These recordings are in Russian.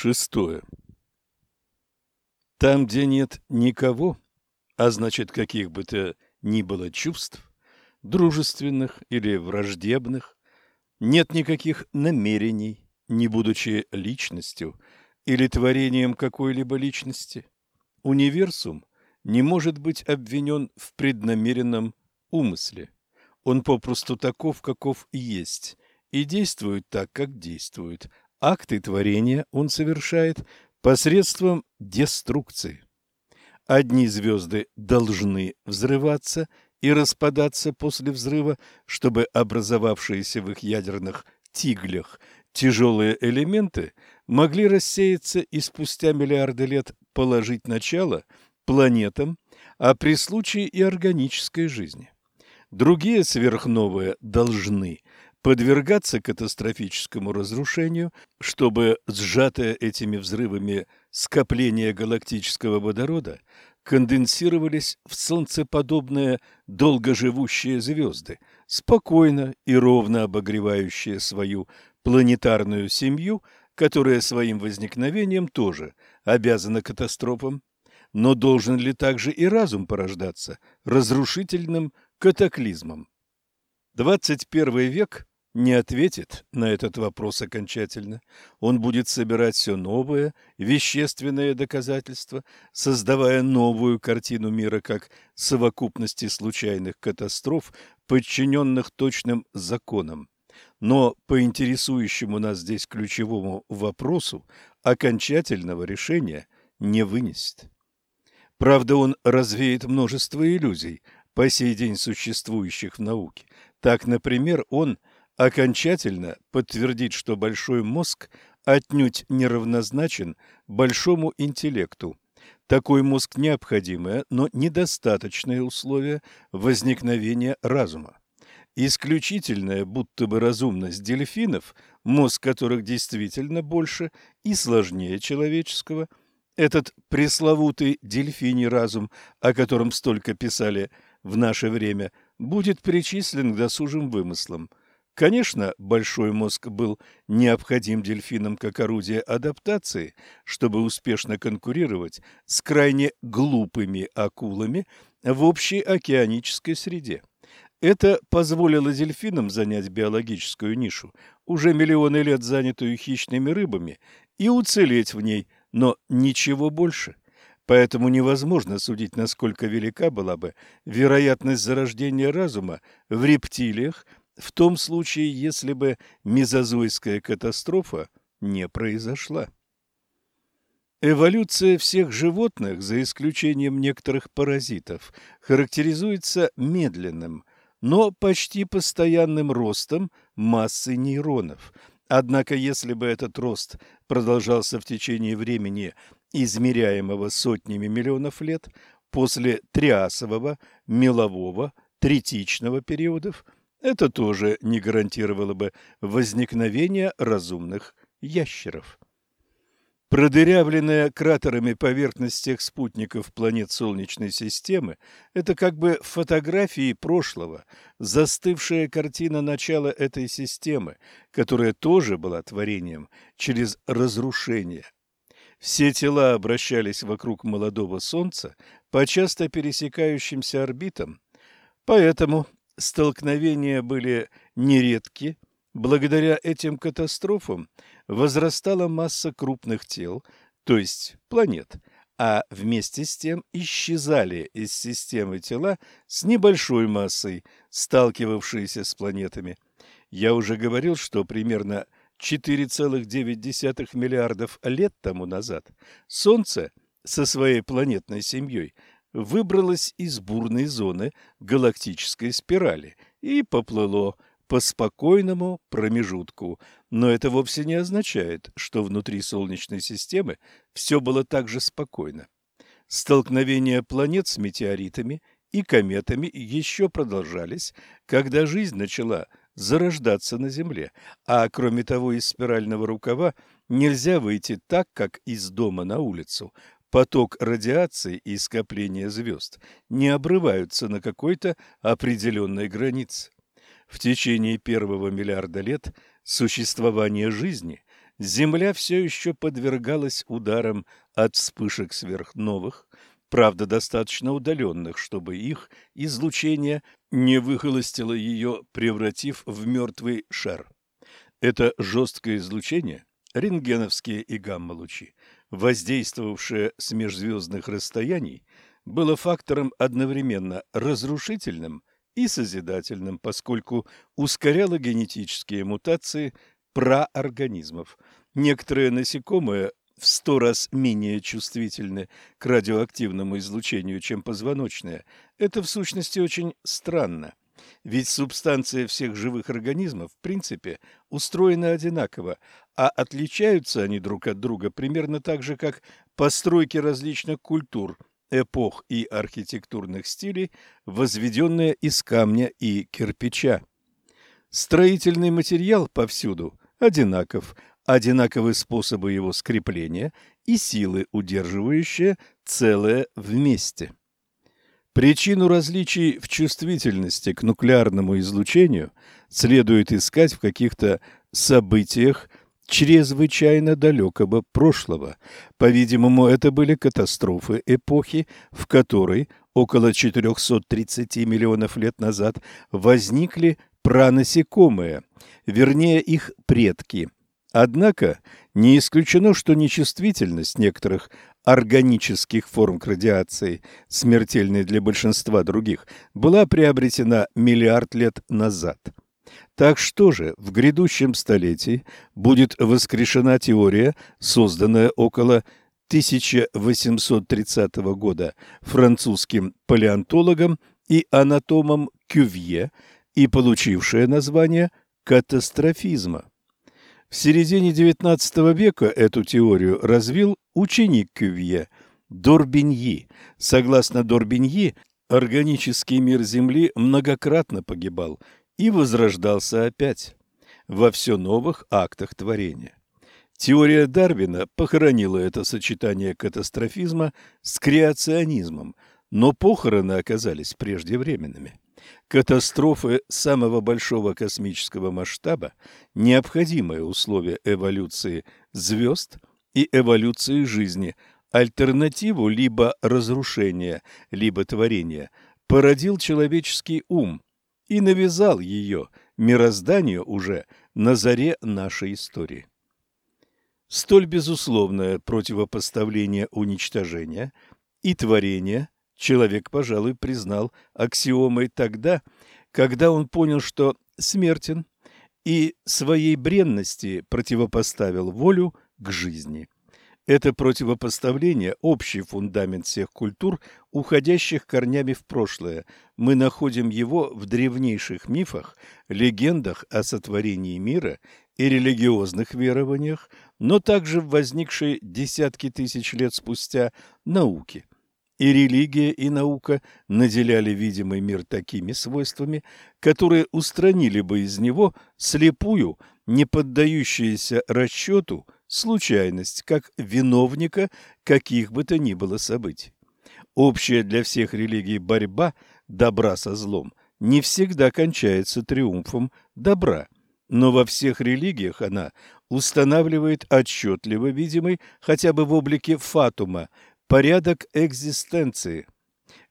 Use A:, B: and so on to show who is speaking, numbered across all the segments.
A: Шестое. Там, где нет никого, а значит каких бы то ни было чувств, дружественных или враждебных, нет никаких намерений, не будучи личностью или творением какой-либо личности, универсум не может быть обвинен в преднамеренном умысле. Он попросту таков, каков есть, и действует так, как действует. Акты творения он совершает посредством деструкции. Одни звезды должны взрываться и распадаться после взрыва, чтобы образовавшиеся в их ядерных тиглях тяжелые элементы могли рассеяться и спустя миллиарды лет положить начало планетам, а при случае и органической жизни. Другие сверхновые должны подвергаться катастрофическому разрушению, чтобы сжатое этими взрывами скопление галактического водорода конденсировались в солнцеподобные долгоживущие звезды, спокойно и ровно обогревающие свою планетарную семью, которая своим возникновением тоже обязана катастрофам. Но должен ли также и разум порождаться разрушительным катаклизмом? 21 век не ответит на этот вопрос окончательно. Он будет собирать все новое, вещественное доказательства, создавая новую картину мира как совокупности случайных катастроф, подчиненных точным законам. Но по интересующему нас здесь ключевому вопросу окончательного решения не вынесет. Правда, он развеет множество иллюзий, по сей день существующих в науке. Так, например, он – окончательно подтвердить, что большой мозг отнюдь неравнозначен большому интеллекту. Такой мозг необходимое, но недостаточное условие возникновения разума. Исключительная будто бы разумность дельфинов, мозг которых действительно больше и сложнее человеческого, этот пресловутый дельфиний разум, о котором столько писали в наше время, будет причислен к досужим вымыслам – Конечно, большой мозг был необходим дельфинам как орудие адаптации, чтобы успешно конкурировать с крайне глупыми акулами в общей океанической среде. Это позволило дельфинам занять биологическую нишу, уже миллионы лет занятую хищными рыбами, и уцелеть в ней, но ничего больше. Поэтому невозможно судить, насколько велика была бы вероятность зарождения разума в рептилиях – в том случае, если бы мезозойская катастрофа не произошла. Эволюция всех животных, за исключением некоторых паразитов, характеризуется медленным, но почти постоянным ростом массы нейронов. Однако, если бы этот рост продолжался в течение времени, измеряемого сотнями миллионов лет, после триасового, мелового, третичного периодов – это тоже не гарантировало бы возникновения разумных ящеров. Продырявленная кратерами поверхность тех спутников планет Солнечной системы – это как бы фотографии прошлого, застывшая картина начала этой системы, которая тоже была творением через разрушение. Все тела обращались вокруг молодого Солнца по часто пересекающимся орбитам, поэтому столкновения были нередки. Благодаря этим катастрофам возрастала масса крупных тел, то есть планет, а вместе с тем исчезали из системы тела с небольшой массой, сталкивавшиеся с планетами. Я уже говорил, что примерно 4,9 миллиардов лет тому назад Солнце со своей планетной семьей выбралось из бурной зоны галактической спирали и поплыло по спокойному промежутку. Но это вовсе не означает, что внутри Солнечной системы все было так же спокойно. Столкновения планет с метеоритами и кометами еще продолжались, когда жизнь начала зарождаться на Земле, а кроме того из спирального рукава нельзя выйти так, как из дома на улицу, поток радиации и скопление звезд не обрываются на какой-то определенной границе. В течение первого миллиарда лет существования жизни Земля все еще подвергалась ударам от вспышек сверхновых, правда, достаточно удаленных, чтобы их излучение не выхолостило ее, превратив в мертвый шар. Это жесткое излучение, рентгеновские и гамма-лучи, воздействовавшее с межзвездных расстояний, было фактором одновременно разрушительным и созидательным, поскольку ускоряло генетические мутации проорганизмов. Некоторые насекомые в сто раз менее чувствительны к радиоактивному излучению, чем позвоночные. Это в сущности очень странно. Ведь субстанция всех живых организмов, в принципе, устроена одинаково, а отличаются они друг от друга примерно так же, как постройки различных культур, эпох и архитектурных стилей, возведенные из камня и кирпича. Строительный материал повсюду одинаков, одинаковы способы его скрепления и силы, удерживающие целое вместе. Причину различий в чувствительности к нуклеарному излучению следует искать в каких-то событиях чрезвычайно далекого прошлого. По-видимому, это были катастрофы эпохи, в которой около 430 миллионов лет назад возникли пранасекомые, вернее их предки. Однако не исключено, что нечувствительность некоторых органических форм к радиации, смертельной для большинства других, была приобретена миллиард лет назад. Так что же в грядущем столетии будет воскрешена теория, созданная около 1830 года французским палеонтологом и анатомом Кювье и получившая название катастрофизма. В середине XIX века эту теорию развил ученик Кювье Дорбиньи. Согласно Дорбиньи, органический мир Земли многократно погибал и возрождался опять во все новых актах творения. Теория Дарвина похоронила это сочетание катастрофизма с креационизмом, но похороны оказались преждевременными. Катастрофы самого большого космического масштаба – необходимое условие эволюции звезд и эволюции жизни, альтернативу либо разрушения, либо творения породил человеческий ум и навязал ее мирозданию уже на заре нашей истории. Столь безусловное противопоставление уничтожения и творения человек, пожалуй, признал аксиомой тогда, когда он понял, что смертен, и своей бренности противопоставил волю к жизни. Это противопоставление – общий фундамент всех культур, уходящих корнями в прошлое. Мы находим его в древнейших мифах, легендах о сотворении мира и религиозных верованиях, но также в возникшей десятки тысяч лет спустя науке. И религия, и наука наделяли видимый мир такими свойствами, которые устранили бы из него слепую, не поддающуюся расчету, случайность, как виновника каких бы то ни было событий. Общая для всех религий борьба добра со злом не всегда кончается триумфом добра, но во всех религиях она устанавливает отчетливо видимый хотя бы в облике фатума порядок экзистенции.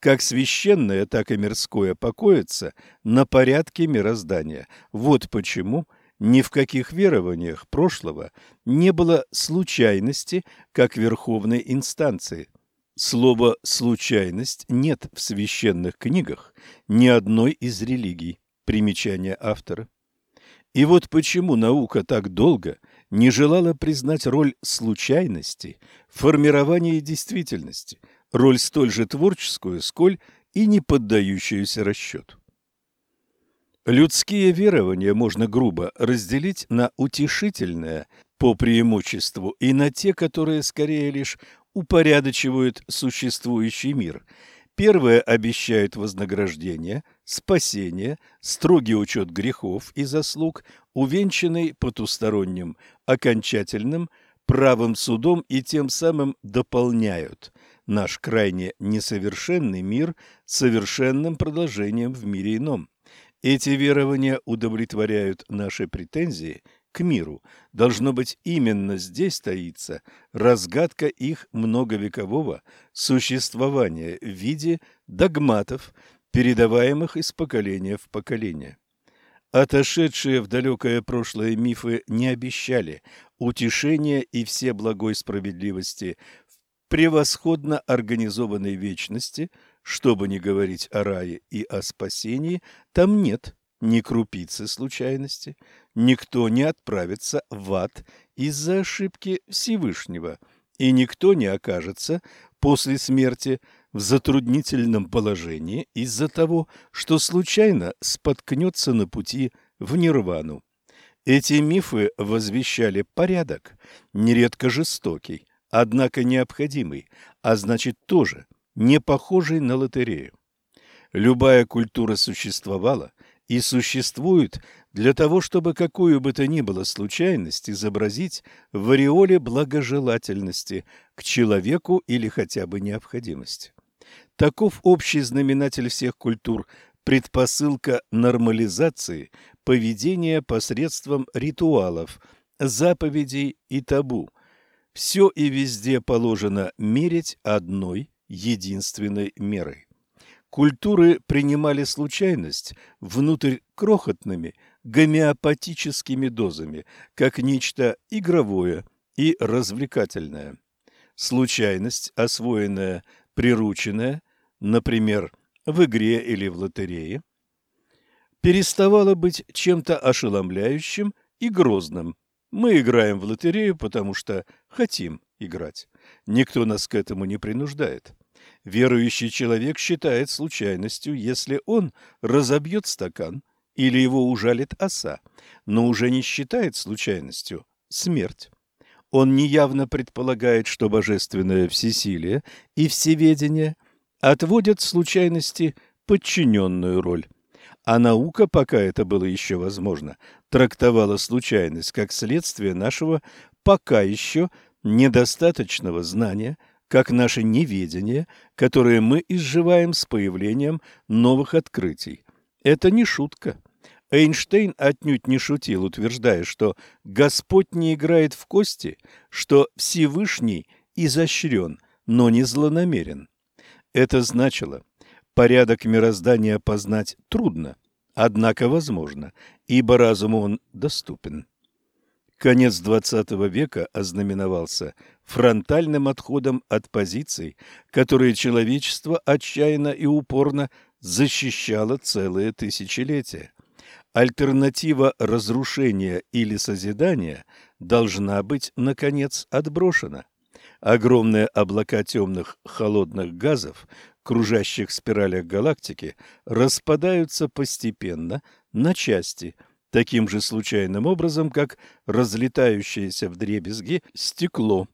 A: Как священное, так и мирское покоится на порядке мироздания. Вот почему ни в каких верованиях прошлого не было случайности как верховной инстанции. Слово «случайность» нет в священных книгах ни одной из религий. Примечание автора. И вот почему наука так долго не желала признать роль случайности в формировании действительности, роль столь же творческую, сколь и не поддающуюся расчету. Людские верования можно грубо разделить на утешительные по преимуществу и на те, которые скорее лишь упорядочивают существующий мир – Первое обещает вознаграждение, спасение, строгий учет грехов и заслуг, увенчанный потусторонним, окончательным, правым судом и тем самым дополняют наш крайне несовершенный мир совершенным продолжением в мире ином. Эти верования удовлетворяют наши претензии к миру. Должно быть, именно здесь таится разгадка их многовекового существования в виде догматов, передаваемых из поколения в поколение. Отошедшие в далекое прошлое мифы не обещали утешения и все благой справедливости в превосходно организованной вечности, чтобы не говорить о рае и о спасении, там нет ни крупицы случайности, никто не отправится в ад из-за ошибки Всевышнего, и никто не окажется после смерти в затруднительном положении из-за того, что случайно споткнется на пути в нирвану. Эти мифы возвещали порядок, нередко жестокий, однако необходимый, а значит тоже не похожий на лотерею. Любая культура существовала и существует для того, чтобы какую бы то ни было случайность изобразить в ореоле благожелательности к человеку или хотя бы необходимости. Таков общий знаменатель всех культур, предпосылка нормализации поведения посредством ритуалов, заповедей и табу. Все и везде положено мерить одной единственной мерой. Культуры принимали случайность внутрь крохотными гомеопатическими дозами, как нечто игровое и развлекательное. Случайность, освоенная, прирученная, например, в игре или в лотерее, переставала быть чем-то ошеломляющим и грозным. Мы играем в лотерею, потому что хотим играть. Никто нас к этому не принуждает. Верующий человек считает случайностью, если он разобьет стакан или его ужалит оса, но уже не считает случайностью смерть. Он неявно предполагает, что божественное всесилие и всеведение отводят случайности подчиненную роль. А наука, пока это было еще возможно, трактовала случайность как следствие нашего пока еще недостаточного знания – как наше неведение, которое мы изживаем с появлением новых открытий. Это не шутка. Эйнштейн отнюдь не шутил, утверждая, что Господь не играет в кости, что Всевышний изощрен, но не злонамерен. Это значило, порядок мироздания познать трудно, однако возможно, ибо разуму он доступен. Конец XX века ознаменовался фронтальным отходом от позиций, которые человечество отчаянно и упорно защищало целые тысячелетия. Альтернатива разрушения или созидания должна быть, наконец, отброшена. Огромные облака темных холодных газов, кружащих в спиралях галактики, распадаются постепенно на части – таким же случайным образом, как разлетающееся вдребезги стекло.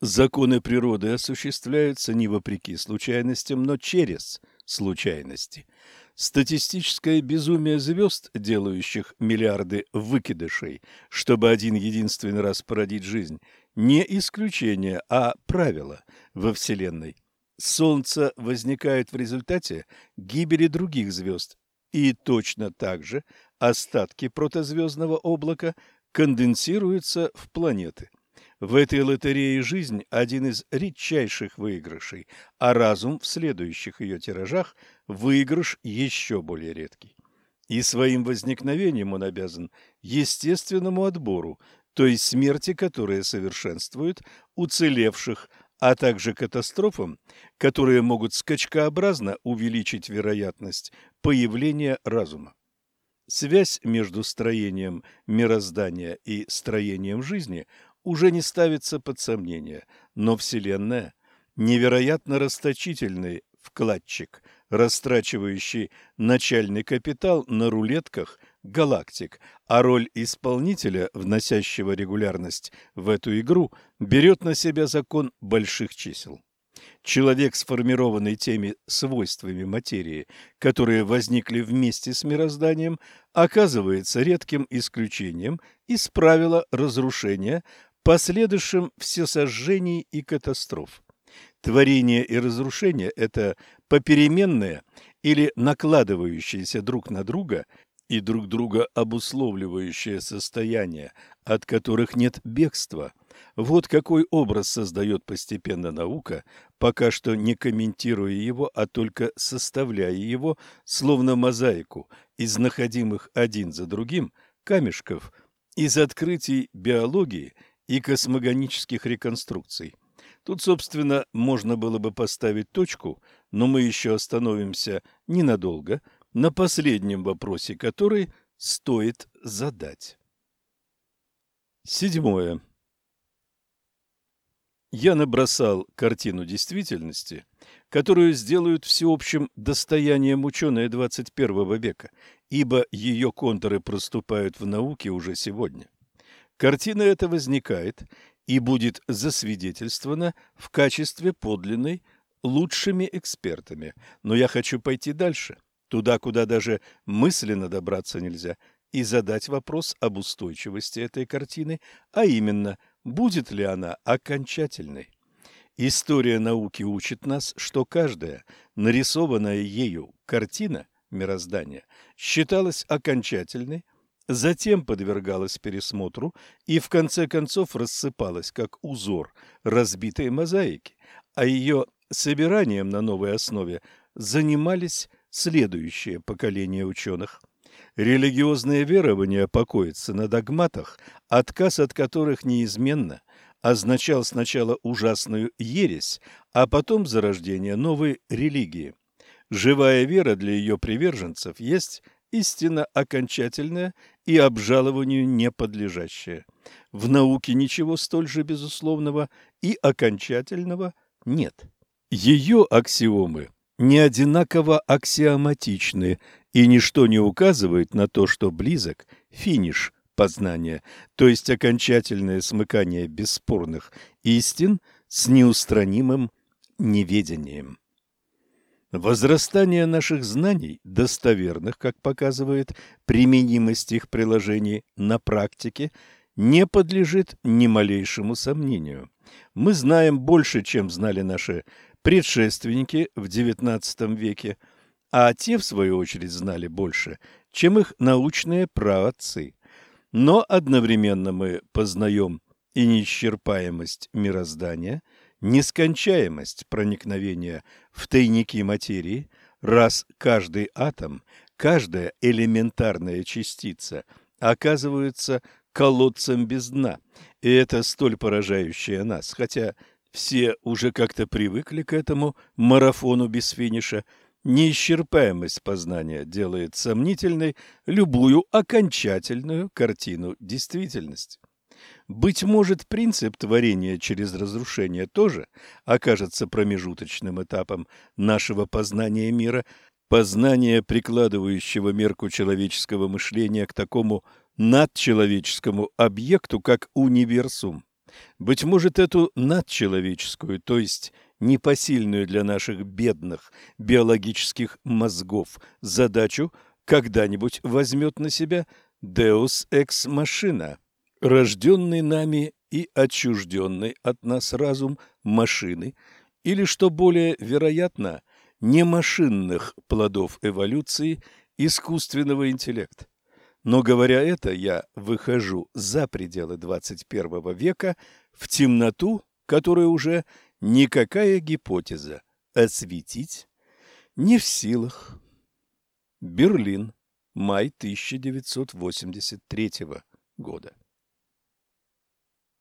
A: Законы природы осуществляются не вопреки случайностям, но через случайности. Статистическое безумие звезд, делающих миллиарды выкидышей, чтобы один единственный раз породить жизнь, не исключение, а правило во Вселенной. Солнце возникает в результате гибели других звезд, и точно так же остатки протозвездного облака конденсируются в планеты. В этой лотерее жизнь – один из редчайших выигрышей, а разум в следующих ее тиражах – выигрыш еще более редкий. И своим возникновением он обязан естественному отбору, то есть смерти, которая совершенствует уцелевших, а также катастрофам, которые могут скачкообразно увеличить вероятность появления разума. Связь между строением мироздания и строением жизни уже не ставится под сомнение, но Вселенная – невероятно расточительный вкладчик, растрачивающий начальный капитал на рулетках галактик, а роль исполнителя, вносящего регулярность в эту игру, берет на себя закон больших чисел. Человек, сформированный теми свойствами материи, которые возникли вместе с мирозданием, оказывается редким исключением из правила разрушения, последующим всесожжений и катастроф. Творение и разрушение – это попеременные или накладывающиеся друг на друга и друг друга обусловливающие состояния, от которых нет бегства. Вот какой образ создает постепенно наука, пока что не комментируя его, а только составляя его, словно мозаику, из находимых один за другим камешков, из открытий биологии и космогонических реконструкций. Тут, собственно, можно было бы поставить точку, но мы еще остановимся ненадолго – на последнем вопросе, который стоит задать. Седьмое. Я набросал картину действительности, которую сделают всеобщим достоянием ученые 21 века, ибо ее контуры проступают в науке уже сегодня. Картина эта возникает и будет засвидетельствована в качестве подлинной лучшими экспертами. Но я хочу пойти дальше – туда, куда даже мысленно добраться нельзя, и задать вопрос об устойчивости этой картины, а именно, будет ли она окончательной. История науки учит нас, что каждая нарисованная ею картина мироздания считалась окончательной, затем подвергалась пересмотру и в конце концов рассыпалась как узор разбитой мозаики, а ее собиранием на новой основе занимались следующее поколение ученых. Религиозное верование покоится на догматах, отказ от которых неизменно означал сначала ужасную ересь, а потом зарождение новой религии. Живая вера для ее приверженцев есть истина окончательная и обжалованию не подлежащая. В науке ничего столь же безусловного и окончательного нет. Ее аксиомы не одинаково аксиоматичны, и ничто не указывает на то, что близок финиш познания, то есть окончательное смыкание бесспорных истин с неустранимым неведением. Возрастание наших знаний, достоверных, как показывает применимость их приложений на практике, не подлежит ни малейшему сомнению. Мы знаем больше, чем знали наши предшественники в XIX веке, а те, в свою очередь, знали больше, чем их научные праотцы. Но одновременно мы познаем и неисчерпаемость мироздания, нескончаемость проникновения в тайники материи, раз каждый атом, каждая элементарная частица оказывается колодцем без дна, и это столь поражающее нас, хотя все уже как-то привыкли к этому марафону без финиша. Неисчерпаемость познания делает сомнительной любую окончательную картину действительности. Быть может, принцип творения через разрушение тоже окажется промежуточным этапом нашего познания мира, познания, прикладывающего мерку человеческого мышления к такому надчеловеческому объекту, как универсум. Быть может, эту надчеловеческую, то есть непосильную для наших бедных биологических мозгов задачу когда-нибудь возьмет на себя Deus Ex Machina, рожденный нами и отчужденный от нас разум машины, или, что более вероятно, не машинных плодов эволюции искусственного интеллекта. Но говоря это, я выхожу за пределы 21 века в темноту, которую уже никакая гипотеза осветить не в силах. Берлин, май 1983 года.